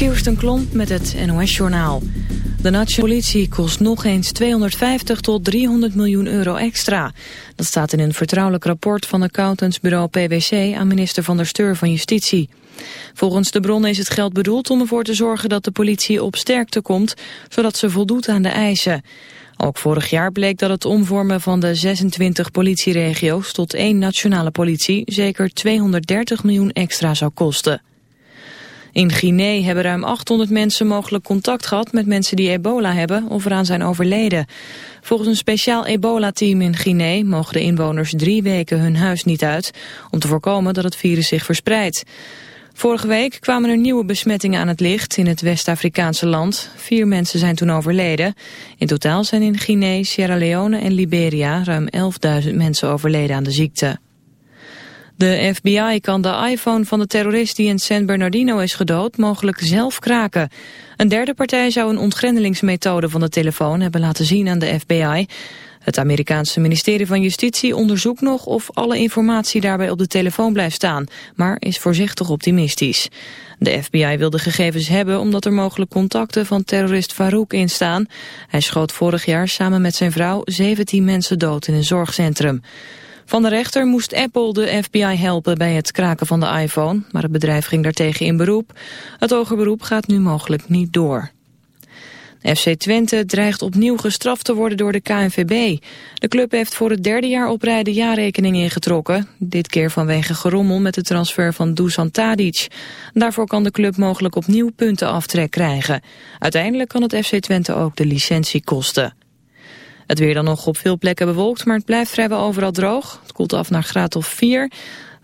Kirsten Klomp met het NOS-journaal. De nationale politie kost nog eens 250 tot 300 miljoen euro extra. Dat staat in een vertrouwelijk rapport van accountantsbureau PwC aan minister Van der Steur van Justitie. Volgens de bronnen is het geld bedoeld om ervoor te zorgen dat de politie op sterkte komt, zodat ze voldoet aan de eisen. Ook vorig jaar bleek dat het omvormen van de 26 politieregio's tot één nationale politie zeker 230 miljoen extra zou kosten. In Guinea hebben ruim 800 mensen mogelijk contact gehad met mensen die ebola hebben of eraan zijn overleden. Volgens een speciaal ebola-team in Guinea mogen de inwoners drie weken hun huis niet uit om te voorkomen dat het virus zich verspreidt. Vorige week kwamen er nieuwe besmettingen aan het licht in het West-Afrikaanse land. Vier mensen zijn toen overleden. In totaal zijn in Guinea, Sierra Leone en Liberia ruim 11.000 mensen overleden aan de ziekte. De FBI kan de iPhone van de terrorist die in San Bernardino is gedood mogelijk zelf kraken. Een derde partij zou een ontgrendelingsmethode van de telefoon hebben laten zien aan de FBI. Het Amerikaanse ministerie van Justitie onderzoekt nog of alle informatie daarbij op de telefoon blijft staan, maar is voorzichtig optimistisch. De FBI wil de gegevens hebben omdat er mogelijk contacten van terrorist Farouk in staan. Hij schoot vorig jaar samen met zijn vrouw 17 mensen dood in een zorgcentrum. Van de rechter moest Apple de FBI helpen bij het kraken van de iPhone, maar het bedrijf ging daartegen in beroep. Het hoger beroep gaat nu mogelijk niet door. FC Twente dreigt opnieuw gestraft te worden door de KNVB. De club heeft voor het derde jaar op rij de jaarrekening ingetrokken. Dit keer vanwege gerommel met de transfer van Dusan Tadic. Daarvoor kan de club mogelijk opnieuw puntenaftrek krijgen. Uiteindelijk kan het FC Twente ook de licentie kosten. Het weer dan nog op veel plekken bewolkt, maar het blijft vrijwel overal droog. Het koelt af naar graad of 4.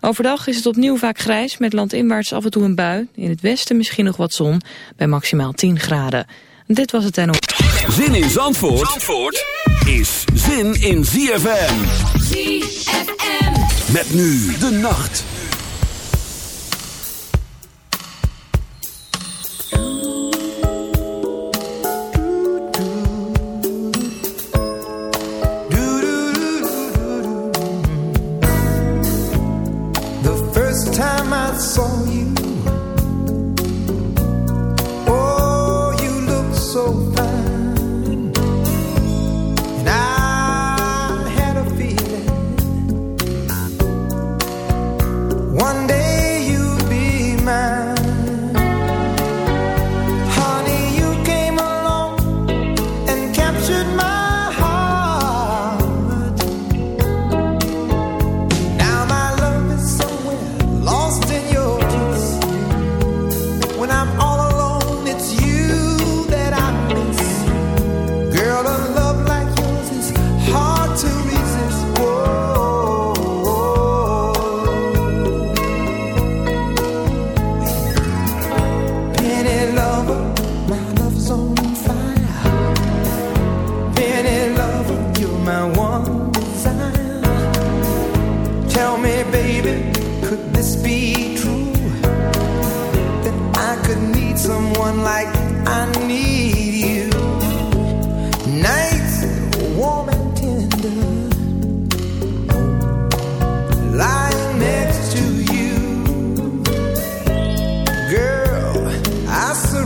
Overdag is het opnieuw vaak grijs, met landinwaarts af en toe een bui. In het westen misschien nog wat zon, bij maximaal 10 graden. Dit was het en op. Zin in Zandvoort, Zandvoort is zin in ZFM. ZFM. Met nu de nacht.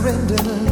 With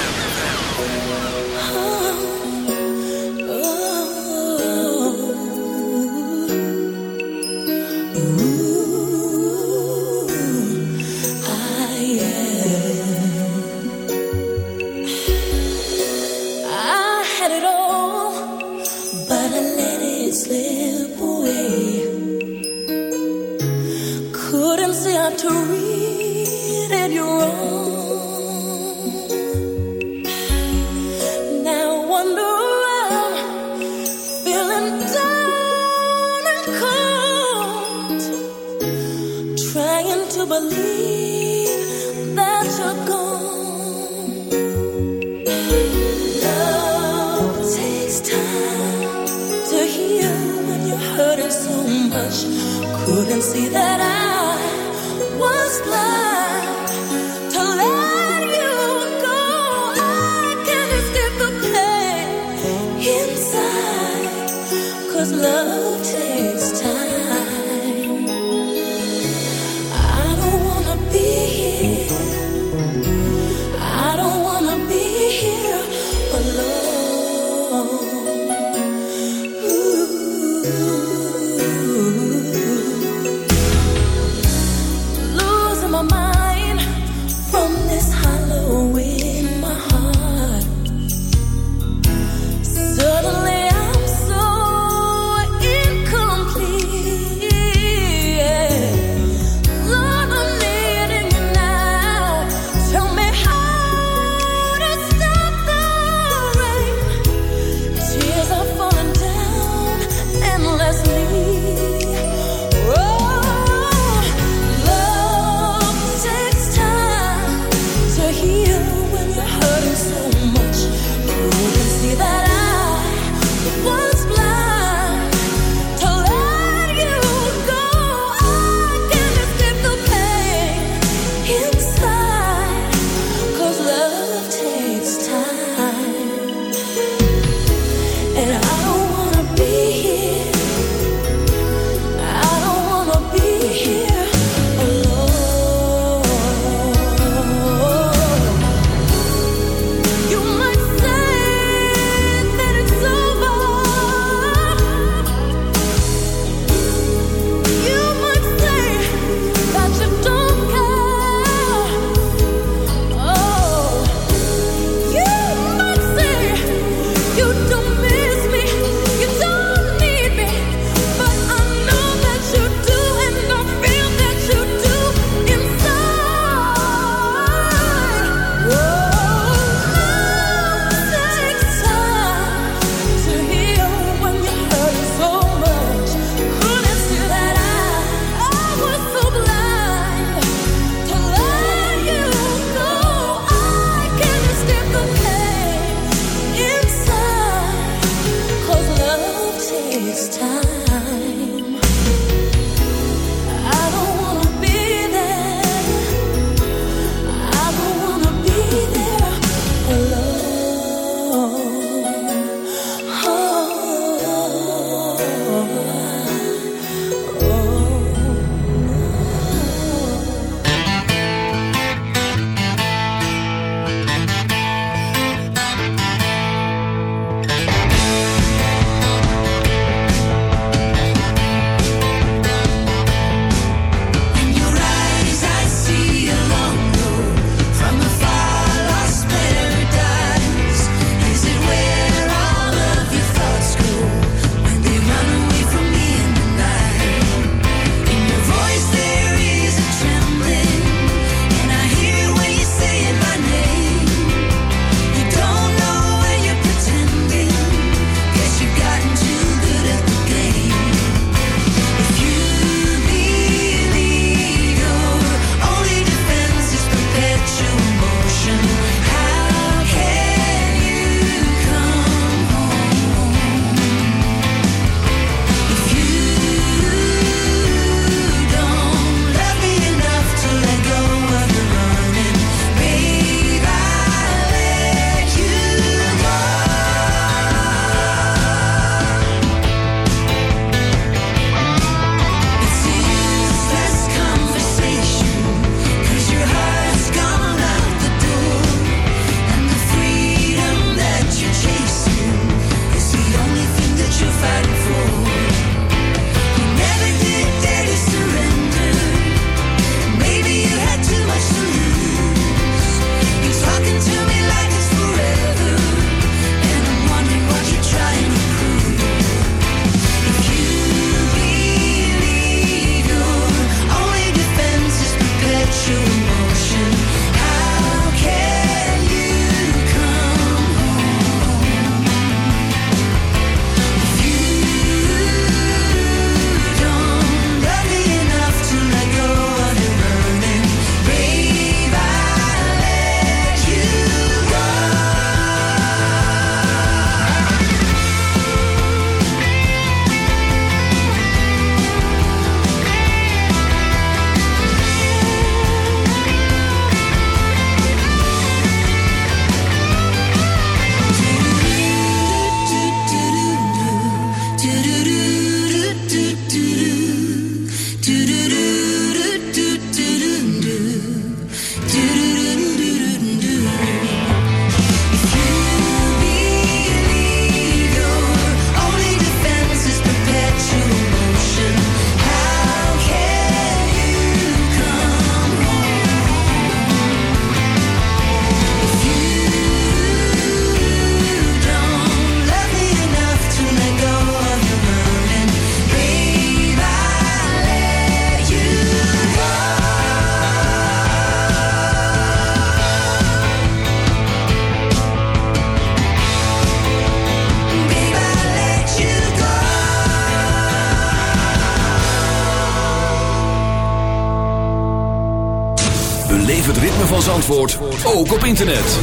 van Zandvoort ook op internet.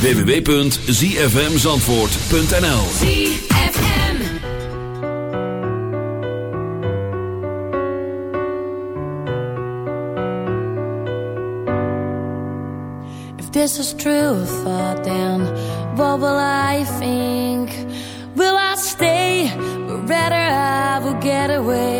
www.zfmzandvoort.nl ZFM If this is true, thought then, what will I think? Will I stay? Or rather I will get away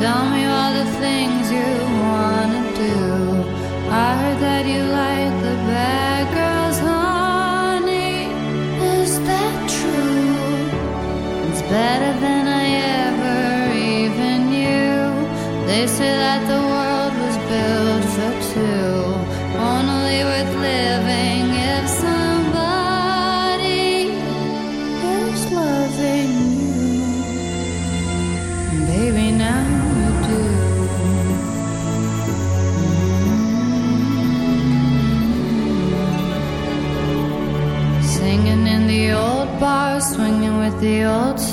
Tell me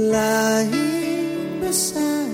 Oh, but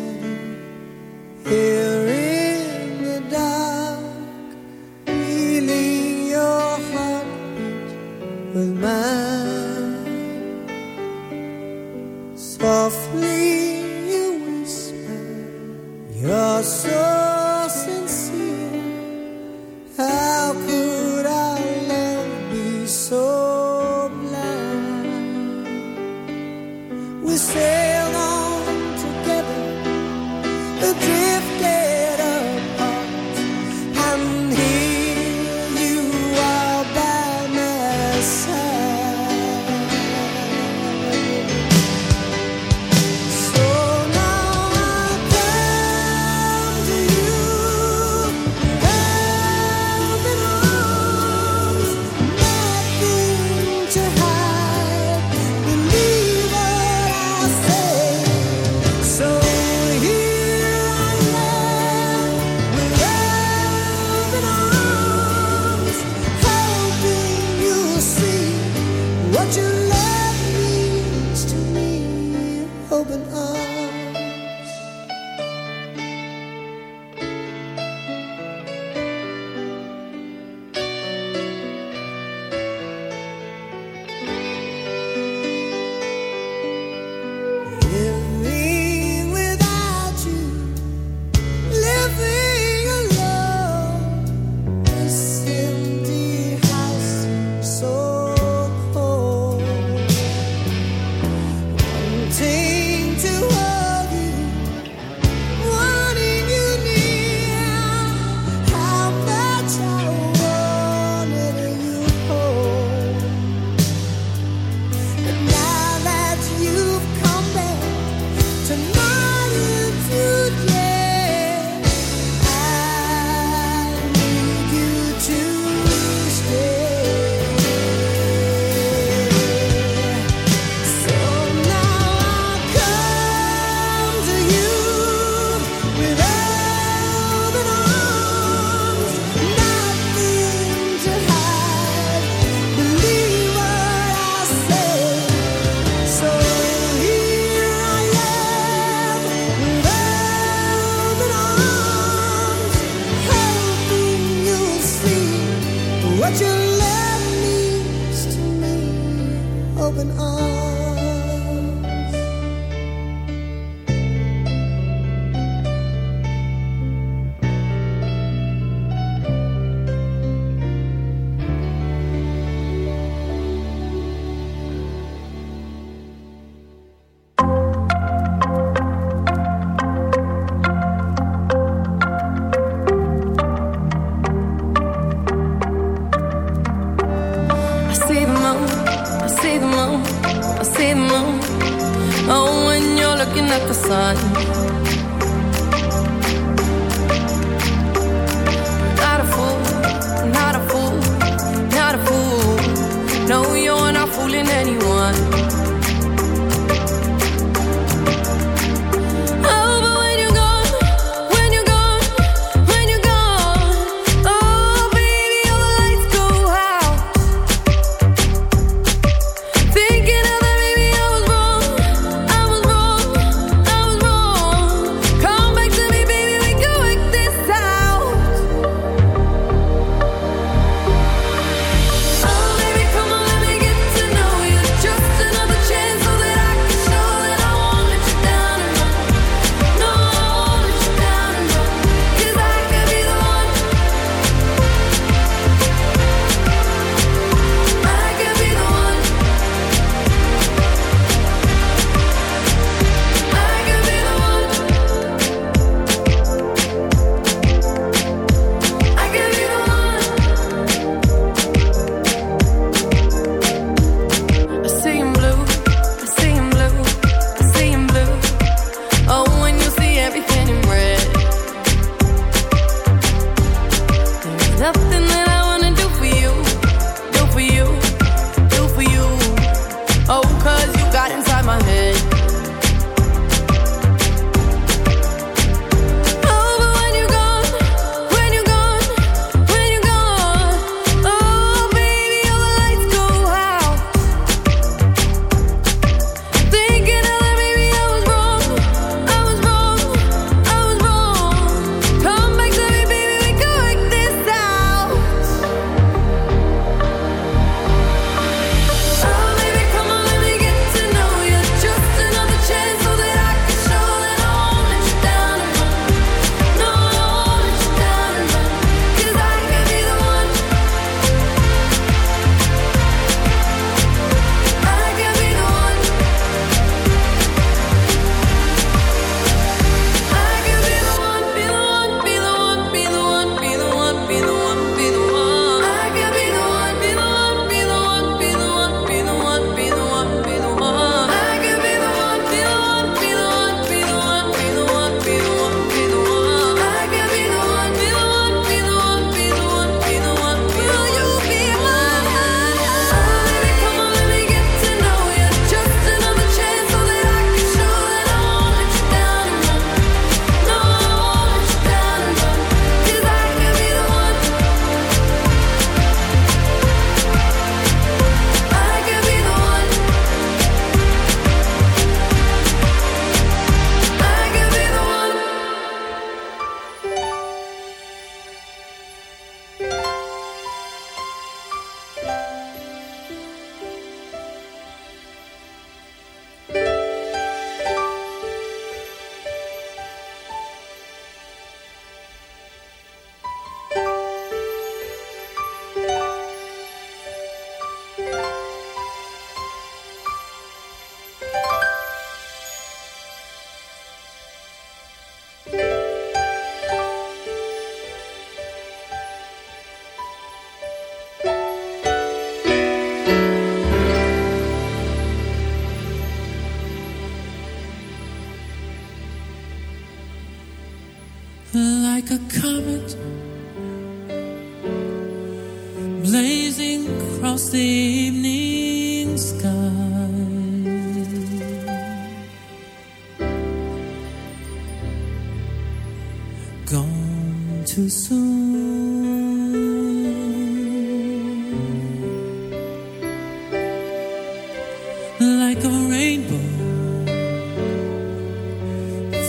Like a rainbow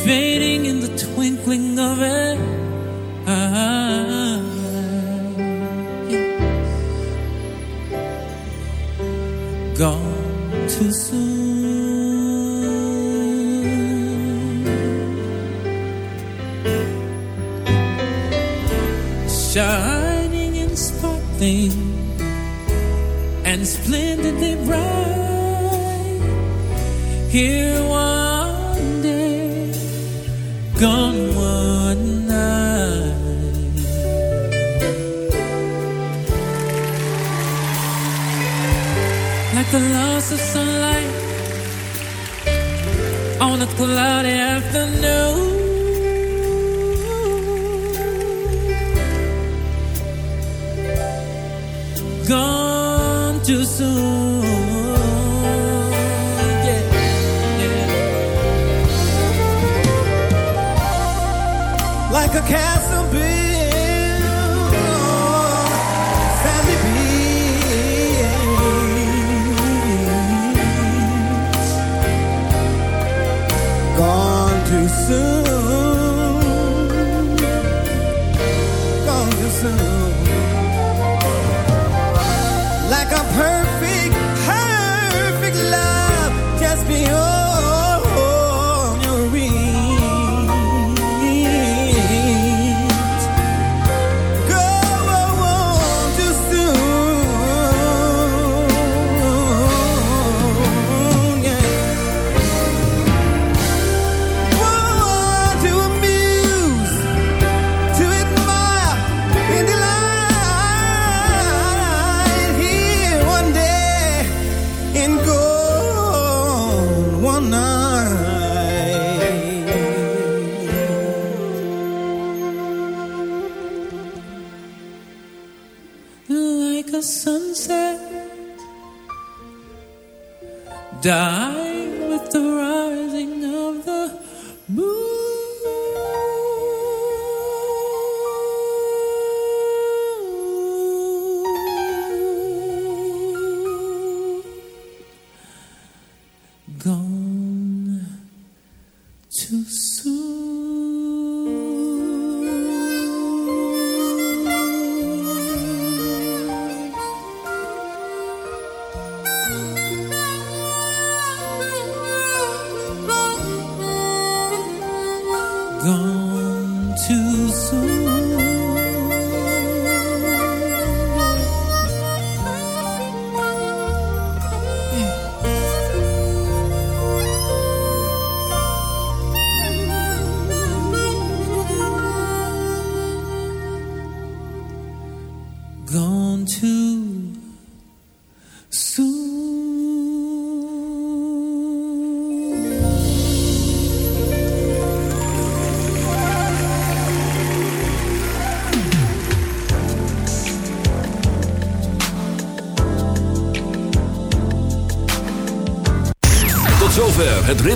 fading in the twinkling of an eye. Gone too soon. Here one day, gone one night. Like the loss of sunlight on a cloudy afternoon. Gone too soon. A castle